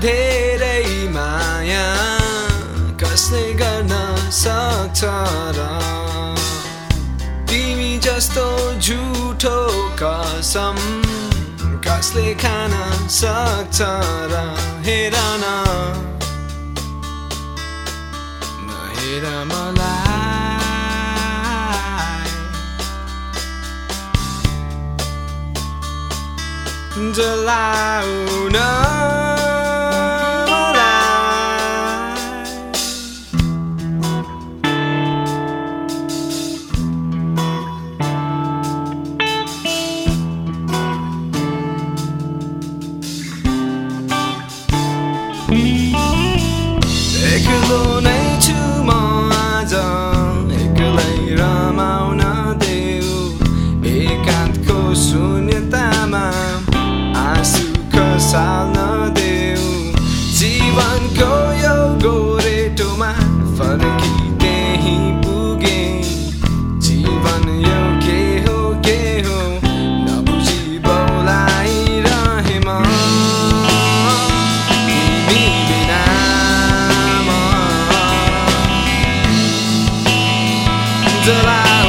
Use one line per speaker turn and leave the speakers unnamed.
धेरै माया कसले गर्न सक्छ र? तिमी जस्तो झुठो कसम कसले खान सक्छ र? हेर न। हेर मलाई। जलाउन till I